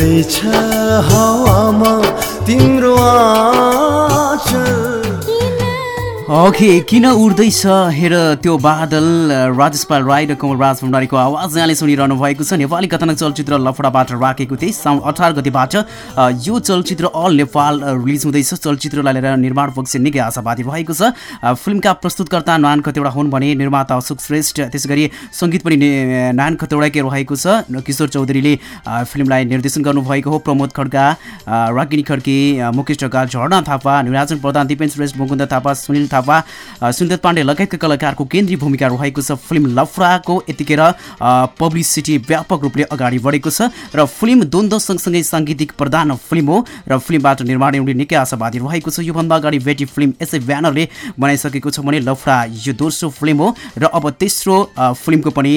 उड्दैछ हावामा तिम्रो आँचल ओके किन उड्दैछ हेर त्यो बादल राजेश पाल राई र कमलराज भण्डारीको आवाज यहाँले सुनिरहनु भएको छ। नेपाली कथानक चलचित्र लफडाबाट राखेको थिएँ। साउन अठार गतिबाट यो चलचित्र अल नेपाल रिलिज हुँदैछ। चलचित्रलाई लिएर निर्माण पक्ष निकै आशावादी रहेको छ। फिल्मका प्रस्तुतकर्ता नारायण खतेवडा हुन् भने निर्माता अशोक श्रेष्ठ त्यसै गरी सङ्गीत पनि नारायण खतेवडाकै रहेको छ। किशोर चौधरीले फिल्मलाई निर्देशन गर्नुभएको हो। प्रमोद खड्का रागिनी खड्की मुकेश ढकाल झर्ना थापा निराजन प्रधान दिपेन श्रेष्ठ मुकुन्द थापा सुनिल थापा थापा सुन्दर पाण्डे लगायतका कलाकारको केन्द्रीय भूमिका रहेको छ। फिल्म लफडाको यतिखेर पब्लिसिटी व्यापक रूपले अगाडि बढेको छ र फिल्म द्वन्द्व सँगसँगै साङ्गीतिक प्रधान फिल्म हो र फिल्मबाट निर्माण एउटा निकै आशावादी रहेको छ। योभन्दा अगाडि बेटी फिल्म यसै ब्यानरले बनाइसकेको छ भने लफडा यो दोस्रो फिल्म हो र अब तेस्रो फिल्मको पनि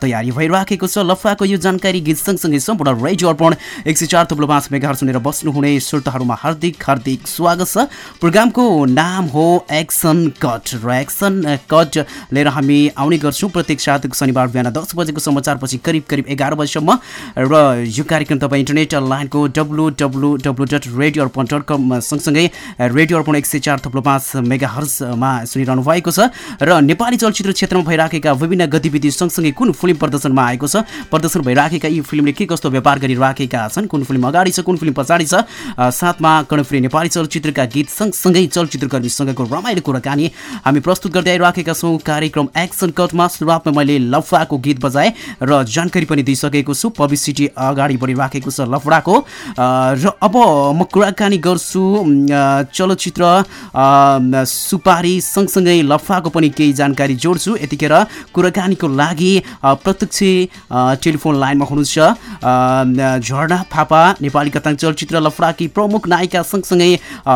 तयारी भइराखेको छ। लफडाको यो जानकारी गीत सँगसँगै सम्पूर्ण रेडियो अर्पण एक सय चार थुप्रो पाँच मेगा सुनेर बस्नुहुने श्रोताहरूमा हार्दिक हार्दिक स्वागत छ। प्रोग्रामको नाम हो एक्स एक्सन कट र एक्सन कट लिएर हामी आउने गर्छौँ प्रत्येक सात शनिबार बिहान दस बजेको समाचारपछि करिब करिब एघार बजीसम्म र यो कार्यक्रम तपाईँ इन्टरनेट लाइनको W W W dot radio Arpan dot com सँगसँगै रेडियो अर्पण एक सय चार थप्लो पाँच मेगा हर्समा सुनिरहनु भएको छ र नेपाली चलचित्र क्षेत्रमा भइराखेका विभिन्न गतिविधि सँगसँगै कुन फिल्म प्रदर्शनमा आएको छ प्रदर्शन भइराखेका यी फिल्मले के कस्तो व्यापार गरिराखेका छन् कुन फिल्म अगाडि छ कुन फिल्म पछाडि छ साथमा कर्णप्रिय नेपाली चलचित्रका गीत सँगसँगै चलचित्रकर्मीसँगको रमाइलो कुराकानी। हामी प्रस्तुत गर्दै आइराखेका छौँ कार्यक्रम एक्सन कटमा सुरुवातमा मैले लफडाको गीत बजाएँ र जानकारी पनि दिइसकेको छु। पब्लिसिटी अगाडि बढिराखेको छ लफडाको। र अब म कुराकानी गर्छु। चलचित्र सुपारी सँगसँगै लफाको पनि केही जानकारी जोड्छु। यतिखेर कुराकानीको लागि प्रत्यक्ष टेलिफोन लाइनमा हुनुहुन्छ झर्ना थापा नेपाली कथाङ चलचित्र लफडाकी प्रमुख नायिका सँगसँगै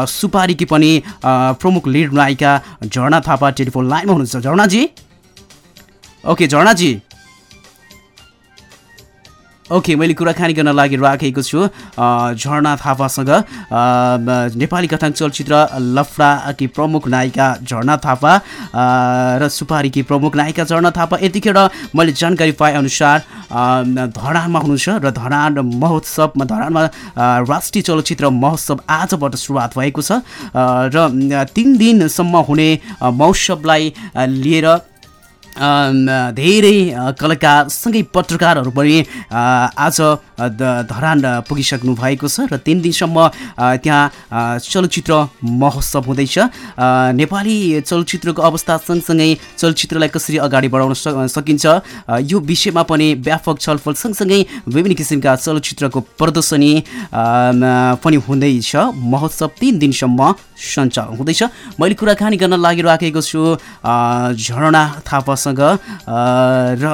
सुपारीकी पनि प्रमुख लिड नायिका झर्ना थापा टेलिफोन लाइनमा हुनुहुन्छ। झर्नाजी? ओके झर्नाजी। ओके मैले कुराकानी गर्न लागि राखेको छु झर्ना थापासँग। नेपाली कथाङ चलचित्र लफडाकी प्रमुख नायिका झर्ना थापा र सुपारीकी प्रमुख नायिका झर्ना थापा। यतिखेर मैले जानकारी पाएअनुसार धरानमा हुनुहुन्छ र धरान महोत्सवमा धरानमा राष्ट्रिय चलचित्र महोत्सव आजबाट सुरुवात भएको छ। र तिन दिनसम्म हुने महोत्सवलाई लिएर धेरै कलाकारसँगै पत्रकारहरू पनि आज धरान पुगिसक्नु भएको छ र तिन दिनसम्म त्यहाँ चलचित्र महोत्सव हुँदैछ। नेपाली चलचित्रको अवस्था सँगसँगै चलचित्रलाई कसरी अगाडि बढाउन सकिन्छ यो विषयमा पनि व्यापक छलफल सँगसँगै विभिन्न किसिमका चलचित्रको प्रदर्शनी पनि हुँदैछ। महोत्सव तिन दिनसम्म सञ्चालन हुँदैछ। मैले कुराकानी गर्न लागिराखेको छु झरना थापासँग र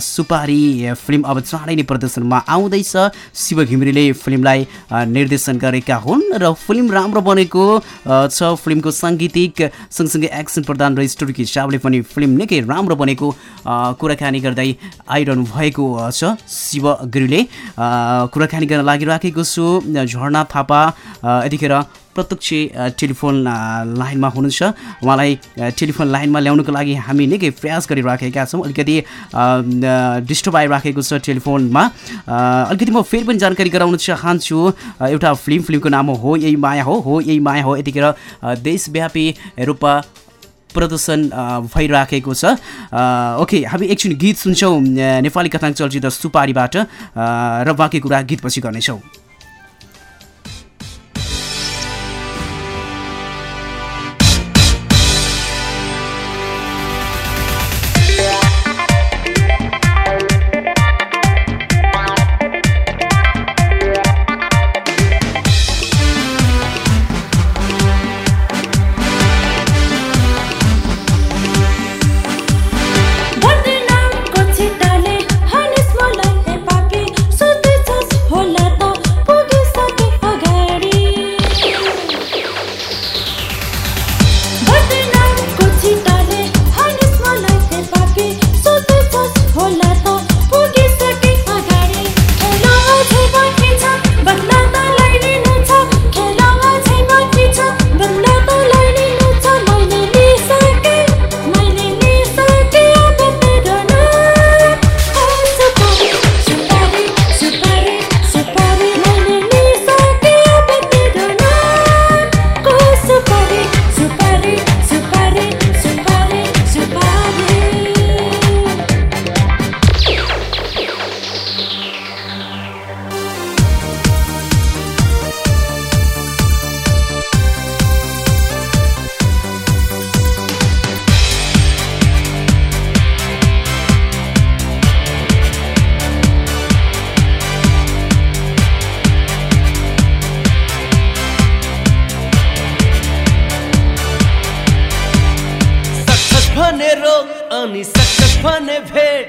सुपारी फिल्म अब चाँडै नै प्रदर्शनमा आउँदैछ। शिव घिमिरेले फिल्मलाई निर्देशन गरेका हुन् र फिल्म राम्रो बनेको छ। फिल्मको साङ्गीतिक सँगसँगै एक्सन प्रदान र स्टोरीको हिसाबले पनि फिल्म निकै राम्रो बनेको कुराकानी गर्दै आइरहनु भएको छ शिव गिरीले कुराकानी गर्न लागिराखेको छु। झर्ना थापा यतिखेर प्रत्यक्ष टेलिफोन लाइनमा हुनुहुन्छ। उहाँलाई टेलिफोन लाइनमा ल्याउनुको लागि हामी निकै प्रयास गरिराखेका छौँ। अलिकति डिस्टर्ब आइराखेको छ टेलिफोनमा। अलिकति म फेरि पनि जानकारी गराउन चाहन्छु। एउटा फिल्म फिल्मको नाम हो यही माया हो हो यही माया हो। यतिखेर देशव्यापी रूपमा प्रदर्शन भइराखेको छ। ओके हामी एकछिन गीत सुन्छौँ नेपाली कथाङ चलचित्र सुपारीबाट। र बाँकी कुरा गीतपछि गर्नेछौँ। अनि सक्सेस भने भेट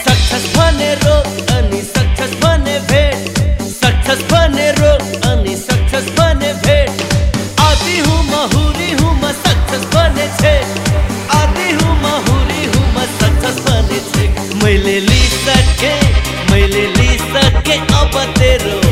सक्सेस भने रोग अनि सक्सेस भने भेट सक्सेस भने रोग अनि सक्सेस भने भेट आदि हूँ महुरी हूँ म सक्सेस भने छे आदि हूँ महुरी हूँ म सक्सेस भने छे मैले लिइसके मैले लिइसके अब तेरो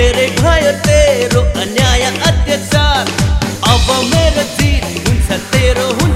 धेरै भयो तेरो अन्याय अत्याचार। अब मेरो जित हुन्छ तेरो हुन्छ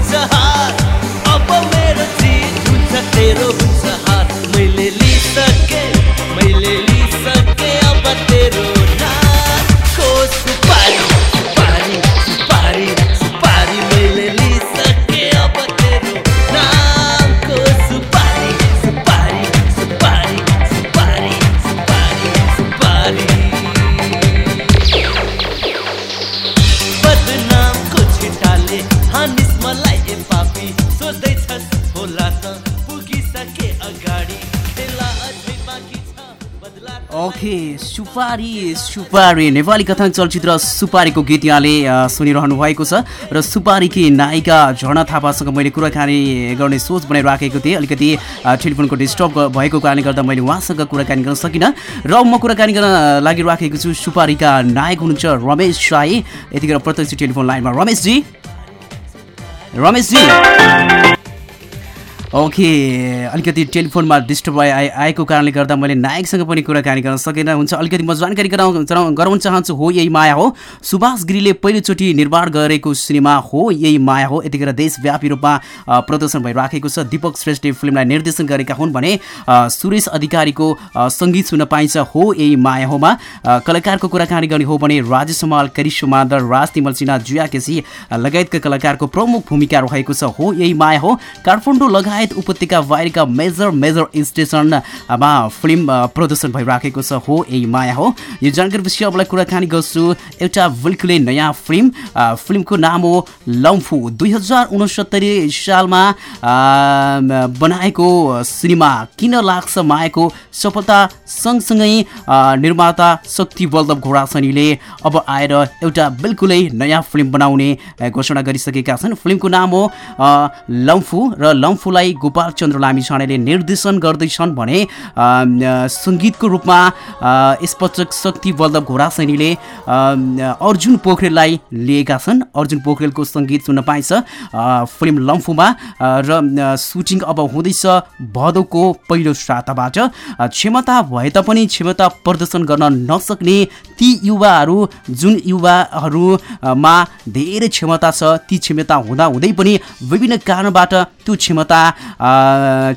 ओके सुपारी सुपारी। नेपाली कथान चलचित्र सुपारीको गीत यहाँले सुनिरहनु भएको छ। र सुपारीकी नायिका झर्ना थापासँग मैले कुराकानी गर्ने सोच बनाइराखेको थिएँ। अलिकति टेलिफोनको डिस्टर्ब भएको कारणले गर्दा मैले उहाँसँग कुराकानी गर्न सकिनँ। र म कुराकानी गर्न लागिराखेको छु सुपारीका नायक हुनुहुन्छ रमेश साई। यतिखेर प्रत्यक्ष टेलिफोन लाइनमा। रमेशजी? रमेशजी? ओके अलिकति टेलिफोनमा डिस्टर्ब आए आए- आएको कारणले गर्दा मैले नायकसँग पनि कुराकानी गर्न सकेन। हुन्छ अलिकति म जानकारी गराउन गराउन चाहन्छु हो यही माया हो। सुभाष गिरीले पहिलोचोटि निर्माण गरेको सिनेमा हो यही माया हो। यतिखेर देशव्यापी रूपमा प्रदर्शन भइराखेको छ। दीपक श्रेष्ठले फिल्मलाई निर्देशन गरेका हुन् भने सुरेश अधिकारीको सङ्गीत सुन्न पाइन्छ हो यही माया होमा। कलाकारको कुराकानी गर्ने हो भने राजेश समाल करिश्व मादर राज तिमल सिन्हा जुया केसी लगायतका कलाकारको प्रमुख भूमिका रहेको छ हो यही माया हो। काठमाडौँ लगायत उपत्यका बाहिरका मेजर मेजर स्टेसनमा फिल्म प्रदर्शन भइराखेको छ हो यही माया हो। यो जानकारी पछि अबलाई कुराकानी गर्छु। एउटा बिल्कुलै नयाँ फिल्म फिल्मको नाम हो लम्फू। दुई सालमा बनाएको सिनेमा किन लाग्छ मायाको सफलता सँगसँगै निर्माता शक्ति बल्लभ घोडासनीले अब आएर एउटा बिल्कुलै नयाँ फिल्म बनाउने घोषणा गरिसकेका छन्। फिल्मको नाम हो लम्फू र लम्फूलाई गोपाल चन्द्र लामिछानेले निर्देशन गर्दैछन् भने सङ्गीतको रूपमा यसपटक शक्ति बल्लभ घोडासैनीले अ, अर्जुन पोखरेललाई लिएका छन्। अर्जुन पोखरेलको सङ्गीत सुन्न पाइन्छ फिल्म लम्फूमा र सुटिङ अब हुँदैछ भदौको पहिलो साताबाट क्षमता भए तापनि क्षमता प्रदर्शन गर्न नसक्ने ती युवाहरू जुन युवाहरूमा धेरै क्षमता छ ती क्षमता हुँदा हुँदै पनि विभिन्न कारणबाट त्यो क्षमता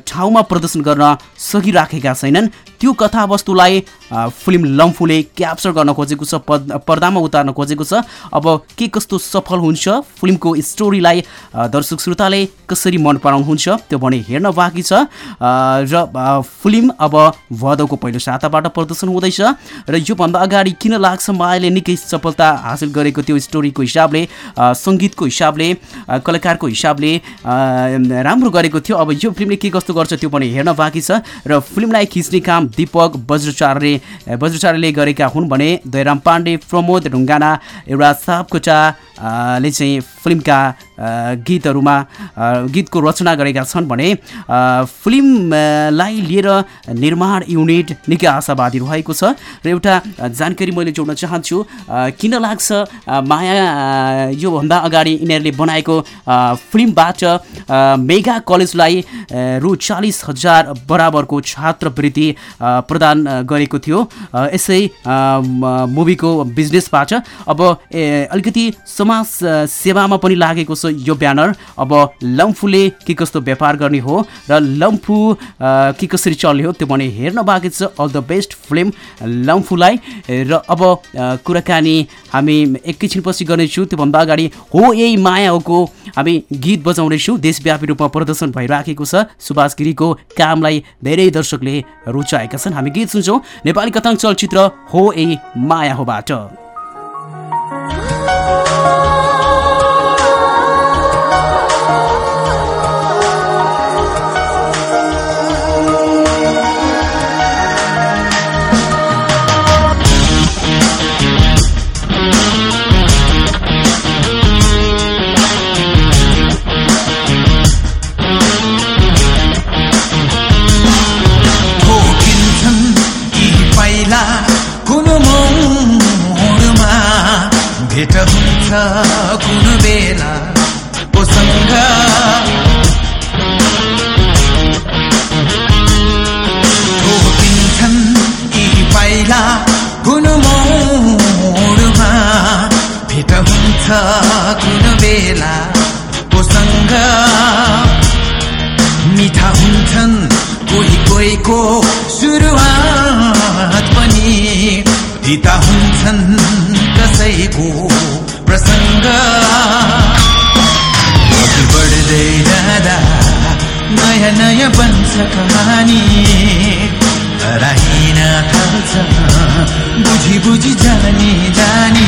ठाउँमा प्रदर्शन गर्न सकिराखेका छैनन्। त्यो कथावस्तुलाई फिल्म लम्फूले क्याप्चर गर्न खोजेको छ पर्दामा उतार्न खोजेको छ। अब के कस्तो सफल हुन्छ फिल्मको स्टोरीलाई दर्शक श्रोताले कसरी मन पराउनुहुन्छ त्यो भने हेर्न बाँकी छ। र फिल्म अब भदौको पहिलो साताबाट प्रदर्शन हुँदैछ र योभन्दा अगाडि किन लाग्छ मायाले निकै सफलता हासिल गरेको त्यो स्टोरीको हिसाबले सङ्गीतको हिसाबले कलाकारको हिसाबले राम्रो गरेको थियो। अब यो फिल्मले के कस्तो गर्छ त्यो पनि हेर्न बाँकी छ र फिल्मलाई खिच्ने काम दीपक वज्रचार्यले वज्रचार्यले गरेका हुन् भने दयराम पाण्डे प्रमोद ढुङ्गाना एउटा सापकोटा अ, ले चाहिँ फिल्मका गीतहरूमा गीतको रचना गरेका छन् भने फिल्मलाई लिएर निर्माण युनिट निकै आशावादी रहेको छ। र एउटा जानकारी मैले जोड्न चाहन्छु किन लाग्छ माया योभन्दा अगाडि यिनीहरूले बनाएको फिल्मबाट मेगा कलेजलाई रु चालिस हजार बराबरको छात्रवृत्ति प्रदान गरेको थियो। यसै मुभीको बिजनेसबाट अब अलिकति समाज सेवामा पनि लागेको छ यो ब्यानर। अब लम्फूले के कस्तो व्यापार गर्ने हो र लम्फू के कसरी चल्ने हो त्यो भने हेर्न बाँकी छ अल द बेस्ट फिल्म लम्फूलाई। र अब कुराकानी हामी एकैछिनपछि गर्नेछौँ। त्योभन्दा अगाडि हो यही माया होको हामी गीत बजाउँदैछौँ देशव्यापी रूपमा प्रदर्शन भइराखेको छ। सुभाष गिरीको कामलाई धेरै दर्शकले रुचाएका छन्। हामी गीत सुन्छौँ। नेपाली कथाङ चलचित्र हो यही माया होबाट पाइला कुन मोडमा भेट हुन्छ कुन बेला कोसँग। मिठा हुन्छन् कोही कोहीको सुरुवात पनि। पिता हुन्छन् कसैको प्रसङ्ग। बढ्दै जाँदा नयाँ नयाँ बन्छ कहानी। हराइन थाल्छ बुझी बुझी जानी जानी।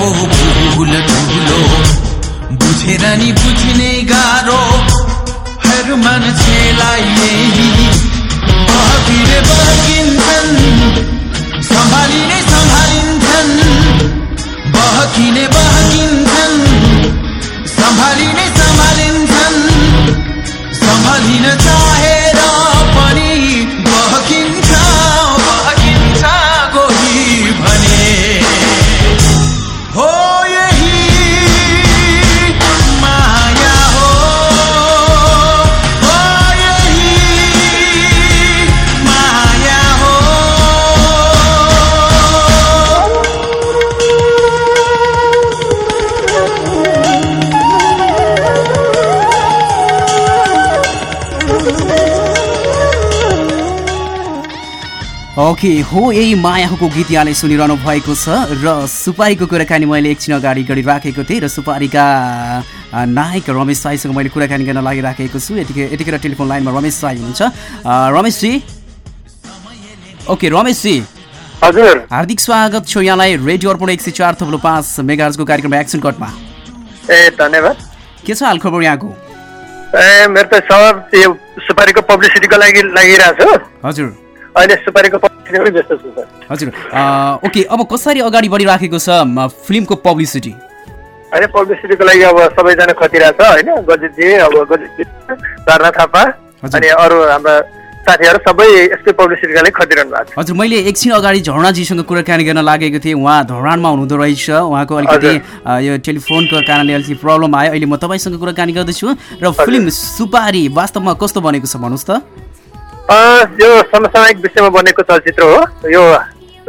वरको भूल ठुलो बुझेर नि हर मान्छेलाई यही बहकिने बहकिन्छन् सम्हालिने सम्हालिन्छन् बहकिने बहकिन्छन् सम्हालिने सम्हालिन्छन् सम्हालिन चाहेर ओके हो यही मायाको गीत यहाँले सुनिरहनु भएको छ र सुपारीको कुराकानी मैले एकछिन अगाडि गरिराखेको थिएँ र सुपारीका नायक रमेश साईसँग मैले कुराकानी गर्न लागिराखेको छु। यतिकै यतिखेर टेलिफोन लाइनमा रमेश साई हुनुहुन्छ। रमेशजी ओके रमेशजी हजुर। हार्दिक स्वागत छ यहाँलाई रेडियो अर्पण एक सय चार थप्लो पाँच मेगाजको कार्यक्रम एक्सन कटमा। ए धन्यवाद। के छ हाल खबर यहाँको? ए मेरो त सब यो सुपारीको पब्लिसिटीको लागि लागिरहेको छु। हजुर। अहिले सुपारीको पब्लिसिटीमै व्यस्त छु। सर हजुर ओके अब कसरी अगाडि बढिराखेको छ फिल्मको पब्लिसिटी? अहिले पब्लिसिटीको लागि अब सबैजना खटिरहेको छ होइन? गजितजी अब गजितजी धर्ना थापा। अनि अरू हाम्रा साथीहरू सबै यसकै पब्लिसिटीका लागि खटिरहनु भएको छ। हजुर मैले एकछिन अगाडि झरनाजीसँग कुराकानी गर्न लागेको थिएँ। उहाँ धरानमा हुनुहुँदो रहेछ। उहाँको अलिकति यो टेलिफोनको कारणले अलिकति प्रब्लम आयो। अहिले म तपाईँसँग कुराकानी गर्दैछु। र फिल्म सुपारी वास्तवमा कस्तो बनेको छ भन्नुहोस् त। यो समसामयिक विषयमा बनेको चलचित्र हो। यो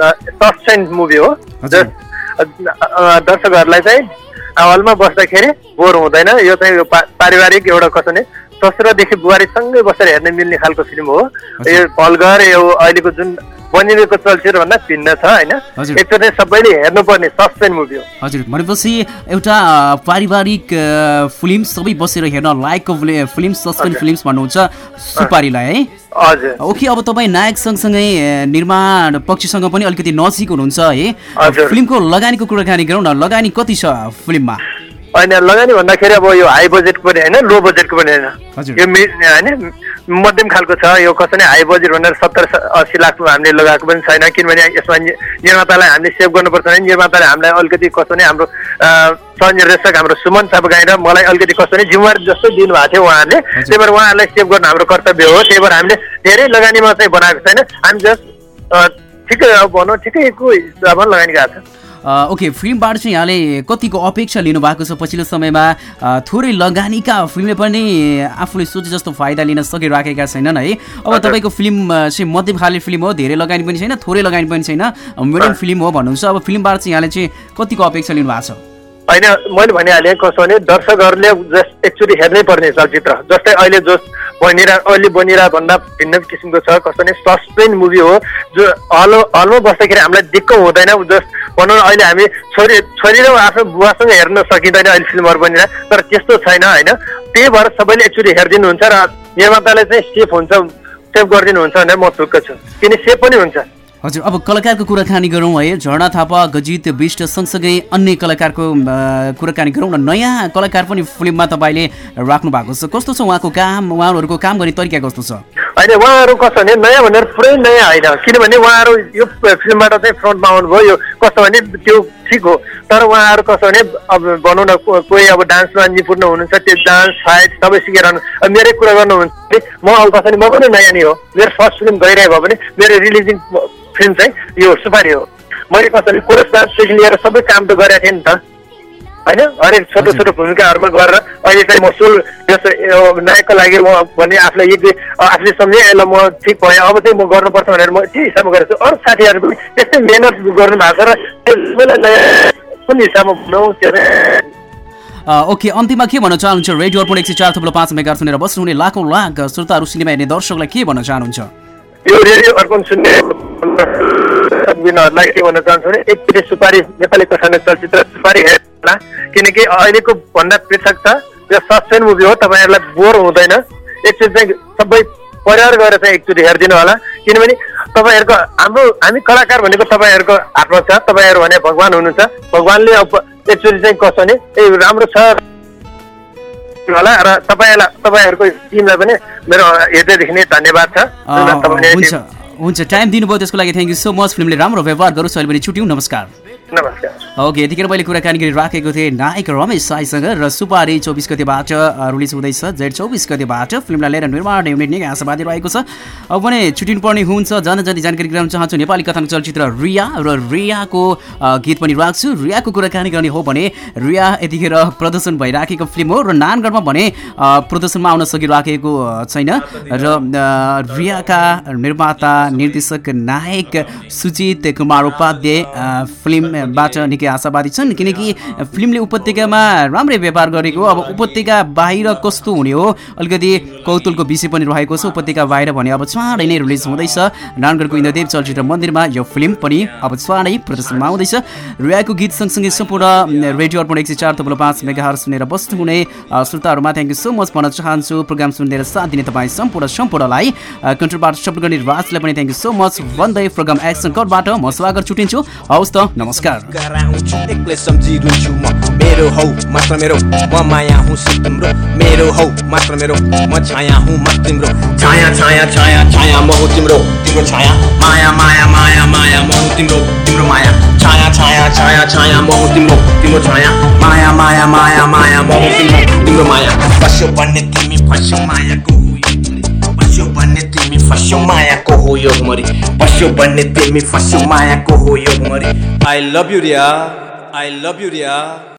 सस्टेन्ड मुभी हो। जस दर्शकहरूलाई चाहिँ हलमा बस्दाखेरि बोर हुँदैन। यो चाहिँ यो पा- पारिवारिक एउटा कसो भने ससुरादेखि बुहारीसँगै बसेर हेर्न मिल्ने खालको फिल्म हो। यो हलघर यो अहिलेको जुन बनिरहेको चलचित्र भन्दा भिन्न छ होइन। एकचोटि सबैले हेर्नुपर्ने सस्पेन्स मुभी हो। हजुर भनेपछि एउटा पारिवारिक फिल्म सबै बसेर हेर्न लायकको फिल्म- सस्पेन्स फिल्म्स भन्नुहुन्छ सुपारीलाई है? हजुर। ओके अब तपाईँ नायक सँगसँगै निर्माण पक्षसँग पनि अलिकति नजिक हुनुहुन्छ है। फिल्मको लगानीको कुराकानी गरौँ न। लगानी कति छ फिल्ममा? होइन लगानी भन्दाखेरि अब यो हाई बजेटको पनि होइन लो बजेटको पनि। होइन। यो मि- होइन मध्यम खालको छ यो कसै नै हाई बजेट भनेर सत्तर अस्सी लाखको हामीले लगाएको पनि छैन किनभने यसमा निर्मातालाई हामीले सेभ गर्नुपर्छ भने निर्माताले हामीलाई अलिकति कसो नै हाम्रो सहनिर्देशक हाम्रो सुमन सापगाई र मलाई अलिकति कसो नै जिम्मेवारी जस्तो दिनुभएको थियो उहाँहरूले। त्यही भएर उहाँहरूलाई सेभ गर्न हाम्रो कर्तव्य हो। त्यही भएर हामीले धेरै लगानीमा चाहिँ बनाएको छैन। हामी जस्ट ठिकै अब भनौँ ठिकैको हिसाबमा लगानी गएको छ। ओके फिल्मबाट चाहिँ यहाँले कतिको अपेक्षा लिनुभएको छ पछिल्लो समयमा? थोरै लगानीका फिल्मले पनि आफूले सोचे जस्तो फाइदा लिन सकिराखेका छैनन् है। अब तपाईँको फिल्म चाहिँ मध्यमकालीन फिल्म हो धेरै लगानी पनि छैन थोरै लगानी पनि छैन मिडियम फिल्म हो भन्नुहुन्छ। अब फिल्मबाट चाहिँ यहाँले चाहिँ कतिको अपेक्षा लिनुभएको छ? होइन मैले भनिहालेँ कसो भने दर्शकहरूले जस एकचोटि हेर्नै पर्ने चलचित्र जस्तै अहिले जस बनिरह अहिले बनिरह भन्दा भिन्न किसिमको छ। कस्तो भने सस्पेन्स मुभी हो जो हल हलमा बस्दाखेरि हामीलाई दिक्क हुँदैन। जस भनौँ न अहिले हामी छोरी छोरी र आफ्नो बुवासँग हेर्न सकिँदैन अहिले फिल्महरू बनिरह तर त्यस्तो छैन होइन? त्यही भएर सबैले एकचोटि हेरिदिनुहुन्छ र निर्माताले चाहिँ सेफ हुन्छ सेभ गरिदिनुहुन्छ भनेर म ढुक्क छु। किन सेफ पनि हुन्छ? हजुर अब कलाकारको कुराकानी गरौँ है। झर्ना थापा गजित विष्ट सँगसँगै अन्य कलाकारको कुराकानी गरौँ न। नयाँ कलाकार पनि फिल्ममा तपाईँले राख्नु भएको छ। कस्तो छ उहाँको काम? उहाँहरूको काम गर्ने तरिका कस्तो छ? होइन उहाँहरू कसो भने नयाँ भनेर पुरै नयाँ होइन। किनभने उहाँहरू यो फिल्मबाट चाहिँ फ्रन्टमा आउनुभयो। यो कस्तो भने त्यो ठिक हो। तर उहाँहरू कसो भने अब भनौँ न कोही अब डान्समा निपुण हुनुहुन्छ त्यो डान्स फाइट सबै सिकेर मेरै कुरा गर्नुहुन्छ भने म अब कसो भने म पनि नयाँ नै हो। मेरो फर्स्ट फिल्म गइरहेको भए पनि मेरो रिलिजिङ फिल्म चाहिँ यो सुपारी हो। मैले कसरी कोरस डान्सदेखि लिएर सबै काम त गरेको थिएँ नि त। होइन? हरेक छोटो छोटो भूमिकाहरूमा गरेर अहिले चाहिँ म सुल यो नायकको लागि म भने आफूलाई दुई आफूले सम्झेँ यसलाई म ठिक भएँ अब चाहिँ म गर्नुपर्छ भनेर म त्यही हिसाबमा गरेको छु। अरू साथीहरू पनि त्यस्तै मिहिनेत गर्नु भएको छ र कुन हिसाबमा भनौँ त्यो ओके अन्तिममा के भन्न चाहनुहुन्छ? रेडियो अर्पण एक सय चार थप्लो पाँच मेगा सुनेर बस्नुहुने लाखौँ लाख श्रोताहरू सिनेमा हेर्ने दर्शकलाई के भन्न चाहनुहुन्छ? यो रेडियो अर्पण सुन्ने विनहरूलाई के भन्न चाहन्छु भने एकचोटि सुपारी नेपाली कथाने चलचित्र सुपारी हेर्नुहोला किनकि अहिलेको भन्दा पृथक छ यो सस्पेन्स मुभी हो तपाईँहरूलाई बोर हुँदैन। एकचोटि चाहिँ सबै परिवार गएर चाहिँ एकचोटि हेरिदिनु होला। किनभने तपाईँहरूको हाम्रो हामी कलाकार भनेको तपाईँहरूको हातमा छ तपाईँहरू भने भगवान् हुनुहुन्छ। भगवान्ले अब एकचोटि चाहिँ कसो भने ए राम्रो छ। होला र तपाईँलाई तपाईँहरूको टिमलाई पनि मेरो हृदयदेखि नै धन्यवाद छ हुन्छ हुन्छ। टाइम दिनुभयो त्यसको लागि थ्याङ्क यू सो मच। फिल्मले राम्रो व्यवहार गरोस् अहिले पनि छुट्यौँ। नमस्कार। ओके यतिखेर मैले कुराकानी गरिराखेको थिएँ नायक रमेश साईसँग र सुपारी चौबिस गतिबाट रिलिज हुँदैछ जेड चौबिस गतिबाट फिल्मलाई लिएर निर्माण युनिट निकै आशावादी रहेको छ। अब भने छुट्टिनुपर्ने हुन्छ जान जाति जानकारी गराउन चाहन्छु नेपाली कथाको चलचित्र रिया र रियाको गीत पनि राख्छु। रियाको कुराकानी गर्ने हो भने रिया यतिखेर प्रदर्शन भइराखेको फिल्म हो र नानगढमा भने प्रदर्शनमा आउन सकिराखेको छैन। र रियाका निर्माता निर्देशक नायक सुजित कुमार उपाध्याय अ, फिल्मबाट निकै आशावादी छन् किनकि फिल्मले उपत्यकामा राम्रै व्यापार गरेको अब उपत्यका बाहिर कस्तो हुने हो? अलिकति कौतुलको विषय पनि रहेको छ उपत्यका बाहिर भने अब चाँडै नै रिलिज हुँदैछ। नारायणगढको इन्द्रदेव चलचित्र मन्दिरमा यो फिल्म पनि अब चाँडै प्रदर्शनमा आउँदैछ। रियाको गीत सँगसँगै सम्पूर्ण रेडियो अर्पण एक सय चार तब्लो पाँच मेगाहरू सुनेर बस्नुहुने श्रोताहरूमा थ्याङ्क यू सो मच भन्न चाहन्छु। प्रोग्राम सुनेर साथ दिने तपाईँ सम्पूर्ण सम्पूर्णलाई। कन्ट्रोलबाट सपोर्ट गर्ने राजलाई पनि थ्याङ्क यू सो मच भन्दै प्रोग्राम एक्सन कटबाट म स्वागत छुटिन्छु। हवस् त नमस्कार। गराउँछु एक्लै सम्झिरहन्छु म मेरो हौ मात्र मेरो म माया हुँ तिम्रो मेरो हौ मात्र मेरो म छाया हुँ म तिम्रो छाया छाया छाया छाया म हुँ तिम्रो तिम्रो छाया माया माया माया माया म हुँ तिम्रो तिम्रो माया छाया छाया छाया छाया म हुँ तिम्रो तिम्रो छाया माया माया माया माया म हुँ तिम्रो तिम्रो माया बस्यो भन्ने तिमी फस्यो मायाको भन्ने तिमी फस्यो मायाको हो यो मरि बस्यो भन्ने तिमी फस्यो मायाको हो यो मरि I love you Riya I love you Riya